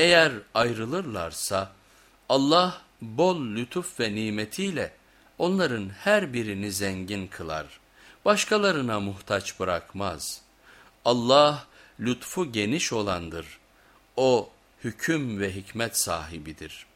Eğer ayrılırlarsa Allah bol lütuf ve nimetiyle onların her birini zengin kılar. Başkalarına muhtaç bırakmaz. Allah lütfu geniş olandır. O hüküm ve hikmet sahibidir.''